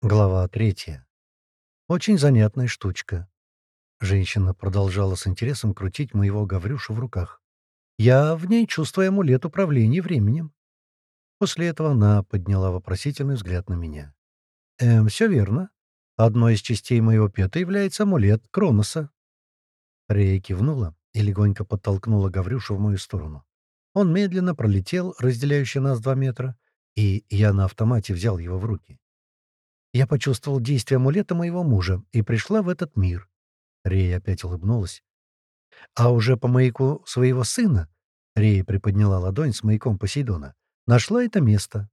Глава третья. Очень занятная штучка. Женщина продолжала с интересом крутить моего Гаврюшу в руках. Я в ней чувствую амулет управления временем. После этого она подняла вопросительный взгляд на меня. «Эм, все верно. Одной из частей моего пета является амулет Кроноса». Рея кивнула и легонько подтолкнула Гаврюшу в мою сторону. Он медленно пролетел, разделяющий нас два метра, и я на автомате взял его в руки. Я почувствовал действие амулета моего мужа и пришла в этот мир. Рея опять улыбнулась. А уже по маяку своего сына, Рея приподняла ладонь с маяком Посейдона, нашла это место.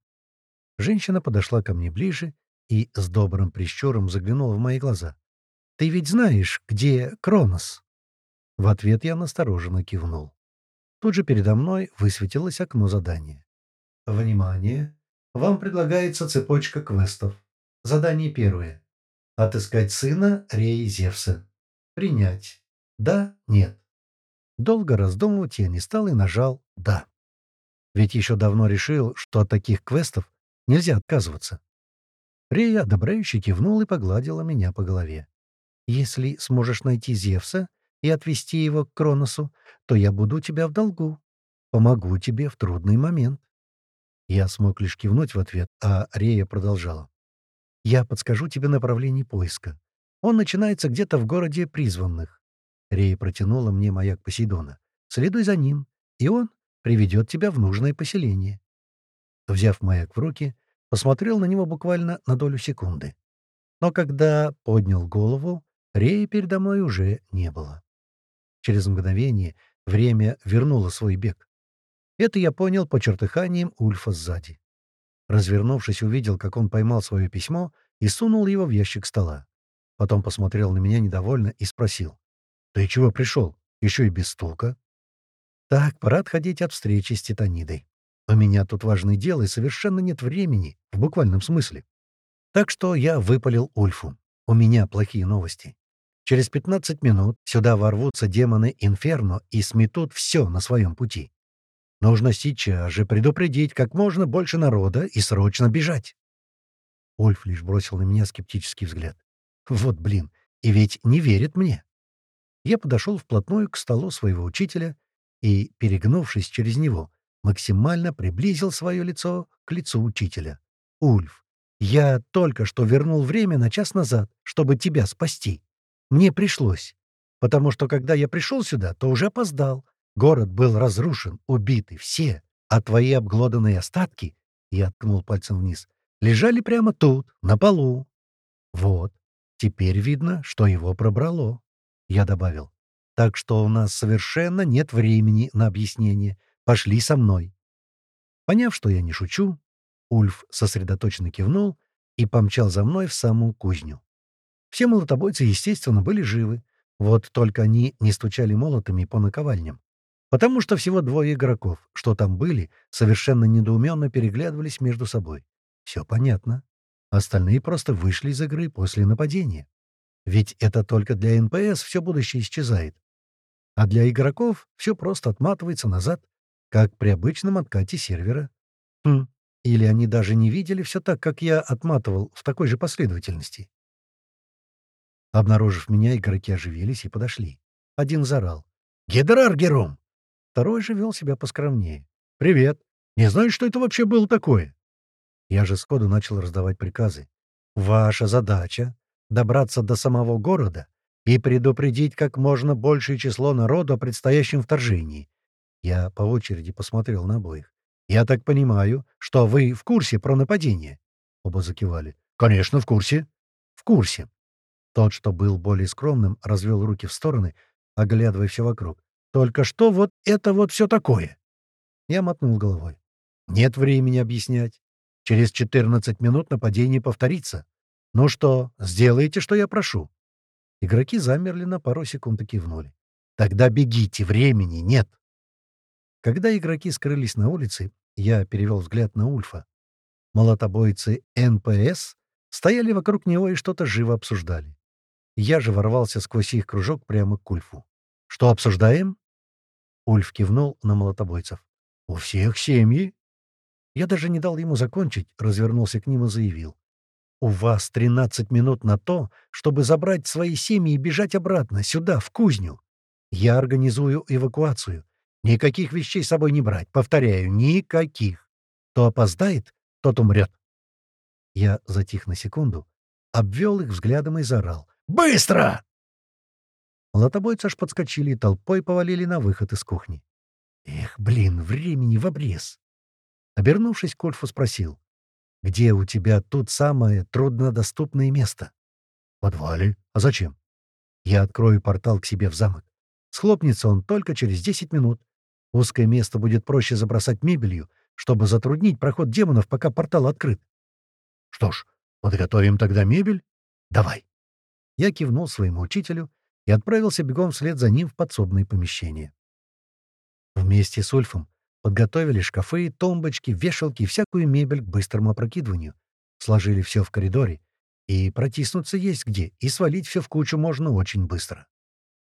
Женщина подошла ко мне ближе и с добрым прищуром заглянула в мои глаза. «Ты ведь знаешь, где Кронос?» В ответ я настороженно кивнул. Тут же передо мной высветилось окно задания. «Внимание! Вам предлагается цепочка квестов. Задание первое. Отыскать сына Реи Зевса. Принять. Да, нет. Долго раздумывать я не стал и нажал «да». Ведь еще давно решил, что от таких квестов нельзя отказываться. Рея одобряюще кивнул и погладила меня по голове. «Если сможешь найти Зевса и отвести его к Кроносу, то я буду у тебя в долгу. Помогу тебе в трудный момент». Я смог лишь кивнуть в ответ, а Рея продолжала. Я подскажу тебе направление поиска. Он начинается где-то в городе призванных. Рея протянула мне маяк Посейдона. Следуй за ним, и он приведет тебя в нужное поселение. Взяв маяк в руки, посмотрел на него буквально на долю секунды. Но когда поднял голову, Рея передо мной уже не было. Через мгновение время вернуло свой бег. Это я понял по чертыханиям Ульфа сзади. Развернувшись, увидел, как он поймал свое письмо и сунул его в ящик стола. Потом посмотрел на меня недовольно и спросил. «Ты чего пришел? Еще и без стука?» «Так, пора отходить от встречи с Титанидой. У меня тут важное дело, и совершенно нет времени, в буквальном смысле. Так что я выпалил Ульфу. У меня плохие новости. Через 15 минут сюда ворвутся демоны Инферно и сметут все на своем пути. Нужно сейчас же предупредить как можно больше народа и срочно бежать. Ольф лишь бросил на меня скептический взгляд. Вот блин, и ведь не верит мне. Я подошел вплотную к столу своего учителя и, перегнувшись через него, максимально приблизил свое лицо к лицу учителя. «Ульф, я только что вернул время на час назад, чтобы тебя спасти. Мне пришлось, потому что когда я пришел сюда, то уже опоздал, Город был разрушен, убиты все, а твои обглоданные остатки, — я ткнул пальцем вниз, — лежали прямо тут, на полу. Вот, теперь видно, что его пробрало, — я добавил. Так что у нас совершенно нет времени на объяснение. Пошли со мной. Поняв, что я не шучу, Ульф сосредоточенно кивнул и помчал за мной в самую кузню. Все молотобойцы, естественно, были живы, вот только они не стучали молотами по наковальням. Потому что всего двое игроков, что там были, совершенно недоуменно переглядывались между собой. Все понятно. Остальные просто вышли из игры после нападения. Ведь это только для НПС все будущее исчезает. А для игроков все просто отматывается назад, как при обычном откате сервера. Хм, или они даже не видели все так, как я отматывал в такой же последовательности. Обнаружив меня, игроки оживились и подошли. Один заорал. «Гидрар, Гером! Второй же вел себя поскромнее. «Привет! Не знаю, что это вообще было такое?» Я же сходу начал раздавать приказы. «Ваша задача — добраться до самого города и предупредить как можно большее число народу о предстоящем вторжении». Я по очереди посмотрел на обоих. «Я так понимаю, что вы в курсе про нападение?» Оба закивали. «Конечно, в курсе». «В курсе». Тот, что был более скромным, развел руки в стороны, оглядывая все вокруг. Только что вот это вот все такое?» Я мотнул головой. «Нет времени объяснять. Через 14 минут нападение повторится. Ну что, сделайте, что я прошу». Игроки замерли на пару секунд и кивнули. «Тогда бегите, времени нет». Когда игроки скрылись на улице, я перевел взгляд на Ульфа. Молотобойцы НПС стояли вокруг него и что-то живо обсуждали. Я же ворвался сквозь их кружок прямо к Ульфу. «Что обсуждаем?» Ульф кивнул на молотобойцев. «У всех семьи?» Я даже не дал ему закончить, развернулся к ним и заявил. «У вас 13 минут на то, чтобы забрать свои семьи и бежать обратно, сюда, в кузню. Я организую эвакуацию. Никаких вещей с собой не брать. Повторяю, никаких. Кто опоздает, тот умрет». Я затих на секунду, обвел их взглядом и заорал. «Быстро!» Молотобойцы аж подскочили и толпой повалили на выход из кухни. «Эх, блин, времени в обрез!» Обернувшись, Кольфу спросил. «Где у тебя тут самое труднодоступное место?» «В подвале. А зачем?» «Я открою портал к себе в замок. Схлопнется он только через 10 минут. Узкое место будет проще забросать мебелью, чтобы затруднить проход демонов, пока портал открыт». «Что ж, подготовим тогда мебель? Давай». Я кивнул своему учителю и отправился бегом вслед за ним в подсобное помещение. Вместе с Ульфом Подготовили шкафы, тумбочки, вешалки и всякую мебель к быстрому опрокидыванию. Сложили все в коридоре. И протиснуться есть где, и свалить все в кучу можно очень быстро.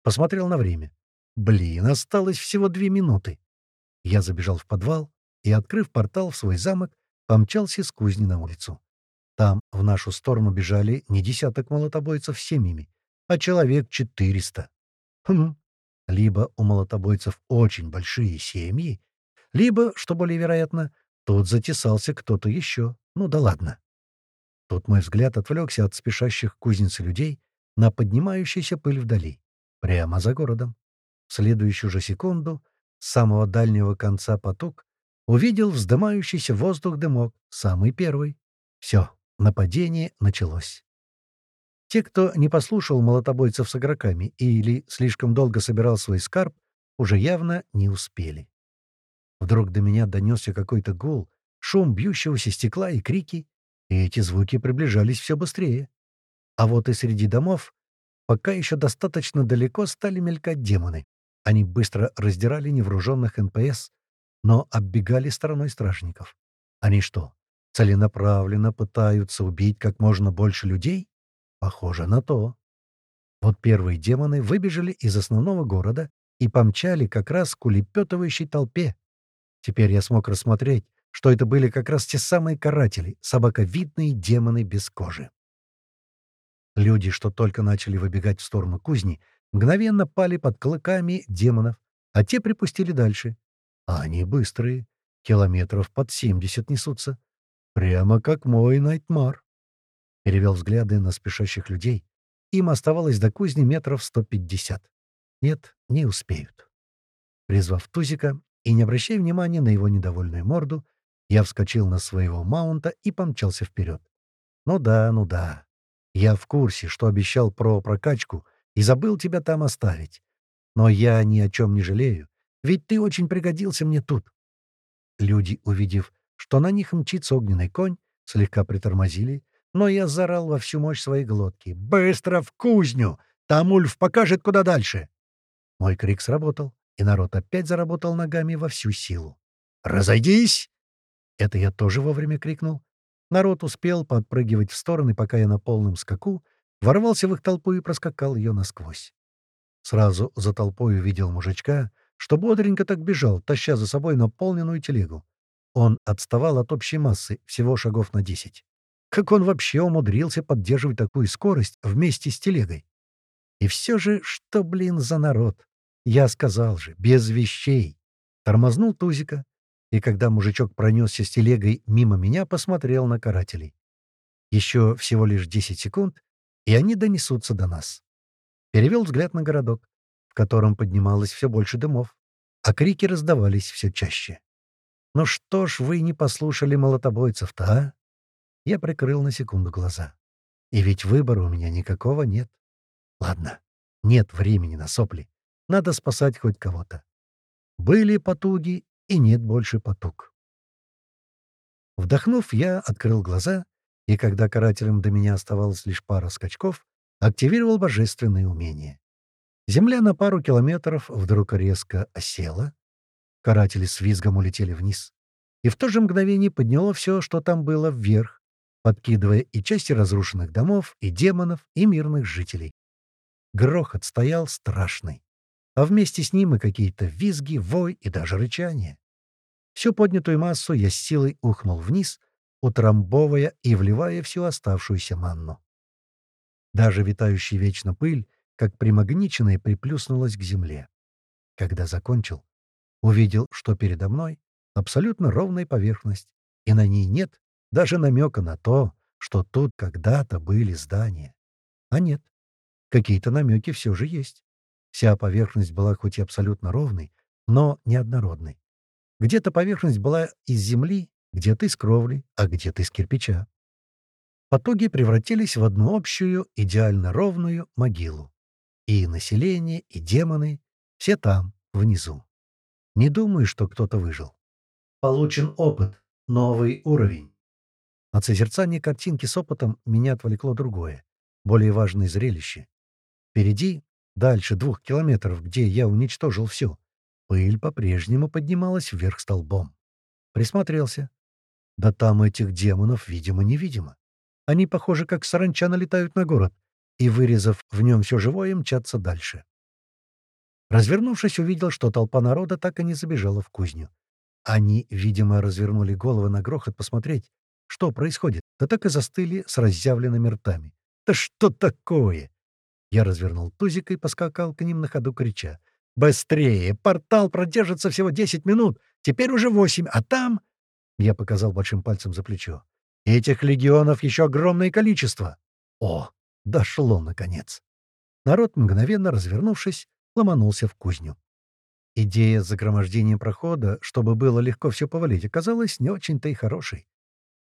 Посмотрел на время. Блин, осталось всего две минуты. Я забежал в подвал и, открыв портал в свой замок, помчался с кузни на улицу. Там в нашу сторону бежали не десяток молотобойцев с семьями, а человек четыреста. Хм. Либо у молотобойцев очень большие семьи, либо, что более вероятно, тут затесался кто-то еще. Ну да ладно. Тут мой взгляд отвлекся от спешащих кузницы людей на поднимающуюся пыль вдали, прямо за городом. В следующую же секунду с самого дальнего конца поток увидел вздымающийся воздух дымок, самый первый. Все, нападение началось. Те, кто не послушал молотобойцев с игроками или слишком долго собирал свой скарб, уже явно не успели. Вдруг до меня донесся какой-то гул, шум бьющегося стекла и крики, и эти звуки приближались все быстрее. А вот и среди домов пока еще достаточно далеко стали мелькать демоны. Они быстро раздирали невооруженных НПС, но оббегали стороной стражников. Они что, целенаправленно пытаются убить как можно больше людей? Похоже на то. Вот первые демоны выбежали из основного города и помчали как раз к улепетывающей толпе, Теперь я смог рассмотреть, что это были как раз те самые каратели, собаковидные демоны без кожи. Люди, что только начали выбегать в сторону кузни, мгновенно пали под клыками демонов, а те припустили дальше. А они быстрые, километров под семьдесят несутся. Прямо как мой Найтмар. Перевел взгляды на спешащих людей. Им оставалось до кузни метров сто пятьдесят. Нет, не успеют. Призвав Тузика, и, не обращая внимания на его недовольную морду, я вскочил на своего маунта и помчался вперед. Ну да, ну да. Я в курсе, что обещал про прокачку и забыл тебя там оставить. Но я ни о чем не жалею, ведь ты очень пригодился мне тут. Люди, увидев, что на них мчится огненный конь, слегка притормозили, но я заорал во всю мощь своей глотки. «Быстро в кузню! Там Ульф покажет, куда дальше!» Мой крик сработал и народ опять заработал ногами во всю силу. «Разойдись!» Это я тоже вовремя крикнул. Народ успел подпрыгивать в стороны, пока я на полном скаку ворвался в их толпу и проскакал ее насквозь. Сразу за толпой увидел мужичка, что бодренько так бежал, таща за собой наполненную телегу. Он отставал от общей массы всего шагов на десять. Как он вообще умудрился поддерживать такую скорость вместе с телегой? И все же, что, блин, за народ? Я сказал же, без вещей. Тормознул Тузика, и когда мужичок пронесся с телегой мимо меня, посмотрел на карателей. Еще всего лишь 10 секунд, и они донесутся до нас. Перевел взгляд на городок, в котором поднималось все больше дымов, а крики раздавались все чаще. «Ну что ж вы не послушали молотобойцев-то, а?» Я прикрыл на секунду глаза. И ведь выбора у меня никакого нет. Ладно, нет времени на сопли. Надо спасать хоть кого-то. Были потуги, и нет больше потуг. Вдохнув, я открыл глаза, и когда карателям до меня оставалось лишь пара скачков, активировал божественные умения. Земля на пару километров вдруг резко осела. Каратели с визгом улетели вниз. И в то же мгновение подняло все, что там было, вверх, подкидывая и части разрушенных домов, и демонов, и мирных жителей. Грохот стоял страшный а вместе с ним и какие-то визги, вой и даже рычание. Всю поднятую массу я с силой ухнул вниз, утрамбовывая и вливая всю оставшуюся манну. Даже витающая вечно пыль, как примагниченная, приплюснулась к земле. Когда закончил, увидел, что передо мной абсолютно ровная поверхность, и на ней нет даже намека на то, что тут когда-то были здания. А нет, какие-то намеки все же есть. Вся поверхность была хоть и абсолютно ровной, но неоднородной. Где-то поверхность была из земли, где-то из кровли, а где-то из кирпича. Потоги превратились в одну общую, идеально ровную могилу. И население, и демоны — все там, внизу. Не думаю, что кто-то выжил. Получен опыт. Новый уровень. От созерцания картинки с опытом меня отвлекло другое, более важное зрелище. Впереди, дальше двух километров, где я уничтожил все, пыль по-прежнему поднималась вверх столбом. Присмотрелся. Да там этих демонов, видимо-невидимо. Они, похоже, как саранча налетают на город и, вырезав в нем все живое, мчатся дальше. Развернувшись, увидел, что толпа народа так и не забежала в кузню. Они, видимо, развернули головы на грохот посмотреть, что происходит, да так и застыли с разъявленными ртами. «Да что такое?» Я развернул тузик и поскакал к ним на ходу, крича. «Быстрее! Портал продержится всего десять минут! Теперь уже восемь, а там...» Я показал большим пальцем за плечо. «Этих легионов еще огромное количество!» О, дошло, наконец! Народ, мгновенно развернувшись, ломанулся в кузню. Идея с загромождением прохода, чтобы было легко все повалить, оказалась не очень-то и хорошей.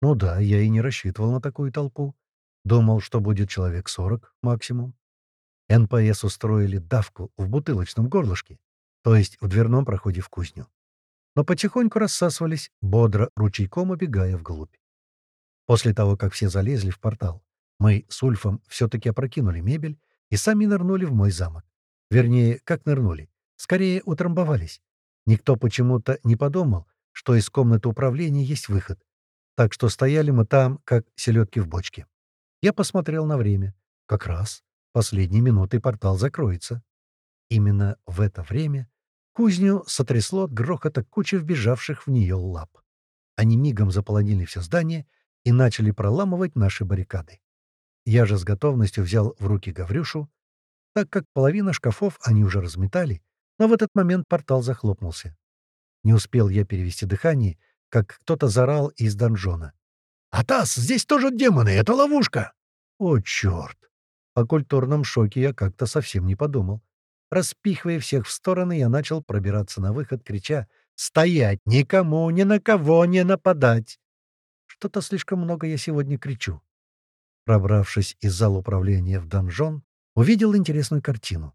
Ну да, я и не рассчитывал на такую толпу. Думал, что будет человек сорок максимум. НПС устроили давку в бутылочном горлышке, то есть в дверном проходе в кузню. Но потихоньку рассасывались, бодро ручейком убегая вглубь. После того, как все залезли в портал, мы с Ульфом все-таки опрокинули мебель и сами нырнули в мой замок. Вернее, как нырнули. Скорее, утрамбовались. Никто почему-то не подумал, что из комнаты управления есть выход. Так что стояли мы там, как селедки в бочке. Я посмотрел на время. Как раз. Последние минуты портал закроется. Именно в это время кузню сотрясло от грохота кучи вбежавших в нее лап. Они мигом заполонили все здание и начали проламывать наши баррикады. Я же с готовностью взял в руки Гаврюшу, так как половина шкафов они уже разметали, но в этот момент портал захлопнулся. Не успел я перевести дыхание, как кто-то зарал из донжона. «Атас, здесь тоже демоны, это ловушка!» «О, черт!» О культурном шоке я как-то совсем не подумал. Распихивая всех в стороны, я начал пробираться на выход, крича «Стоять! Никому, ни на кого не нападать!» Что-то слишком много я сегодня кричу. Пробравшись из зала управления в донжон, увидел интересную картину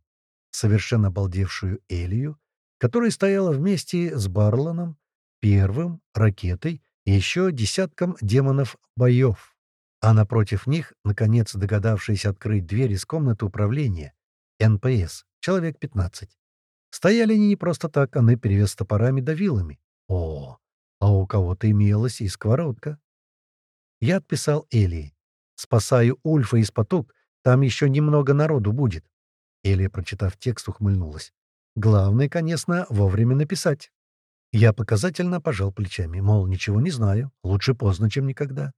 совершенно обалдевшую Элию, которая стояла вместе с Барланом, первым, ракетой и еще десятком демонов боев. А напротив них, наконец догадавшись открыть дверь из комнаты управления, НПС, человек 15. Стояли они не просто так, а наперевес топорами да вилами. О, а у кого-то имелась и сковородка. Я отписал Элии. «Спасаю Ульфа из потуг, там еще немного народу будет. Элия, прочитав текст, ухмыльнулась. «Главное, конечно, вовремя написать». Я показательно пожал плечами, мол, ничего не знаю, лучше поздно, чем никогда.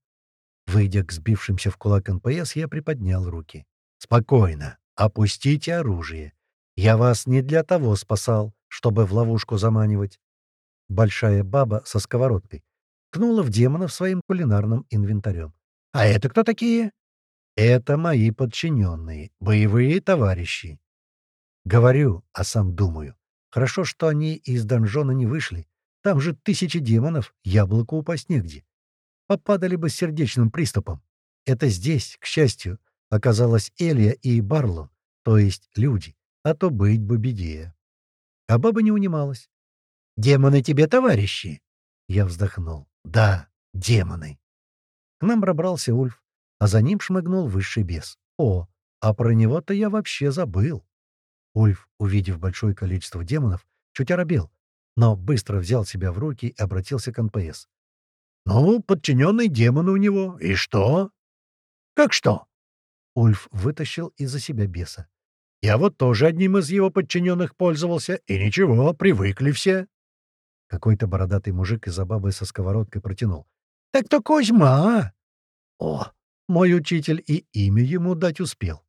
Выйдя к сбившимся в кулак НПС, я приподнял руки. «Спокойно. Опустите оружие. Я вас не для того спасал, чтобы в ловушку заманивать». Большая баба со сковородкой ткнула в демонов своим кулинарным инвентарем. «А это кто такие?» Это мои подчиненные, боевые товарищи. Говорю, а сам думаю. Хорошо, что они из донжона не вышли. Там же тысячи демонов, яблоко упасть негде. Попадали бы с сердечным приступом. Это здесь, к счастью, оказалась Элия и Барлон, то есть люди, а то быть бы беде. А баба не унималась. «Демоны тебе товарищи!» Я вздохнул. «Да, демоны!» К нам пробрался Ульф а за ним шмыгнул высший бес. О, а про него-то я вообще забыл. Ульф, увидев большое количество демонов, чуть оробел, но быстро взял себя в руки и обратился к НПС. «Ну, подчиненный демон у него. И что?» «Как что?» Ульф вытащил из-за себя беса. «Я вот тоже одним из его подчиненных пользовался, и ничего, привыкли все». Какой-то бородатый мужик из-за бабы со сковородкой протянул. Так то Кузьма. О, мой учитель и имя ему дать успел.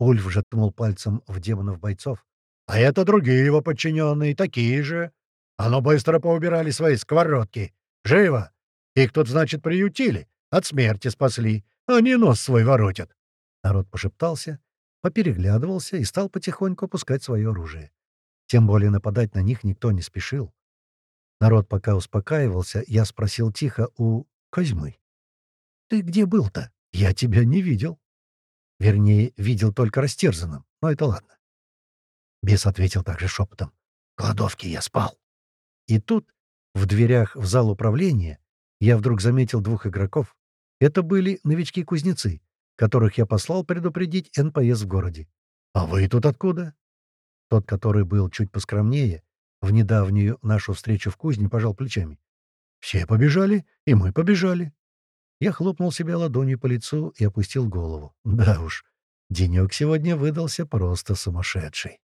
Ульф же ткнул пальцем в демонов-бойцов. А это другие его подчиненные, такие же. А ну быстро поубирали свои сковородки. Живо! Их тут, значит, приютили, от смерти спасли. Они нос свой воротят. Народ пошептался, попереглядывался и стал потихоньку опускать свое оружие. Тем более нападать на них никто не спешил. Народ пока успокаивался, я спросил тихо у Козьмы. «Ты где был-то? Я тебя не видел». Вернее, видел только растерзанным, но это ладно. Бес ответил также шепотом. «В кладовке я спал». И тут, в дверях в зал управления, я вдруг заметил двух игроков. Это были новички-кузнецы, которых я послал предупредить НПС в городе. «А вы тут откуда?» Тот, который был чуть поскромнее, в недавнюю нашу встречу в кузне пожал плечами. «Все побежали, и мы побежали». Я хлопнул себя ладонью по лицу и опустил голову. Да уж, денек сегодня выдался просто сумасшедший.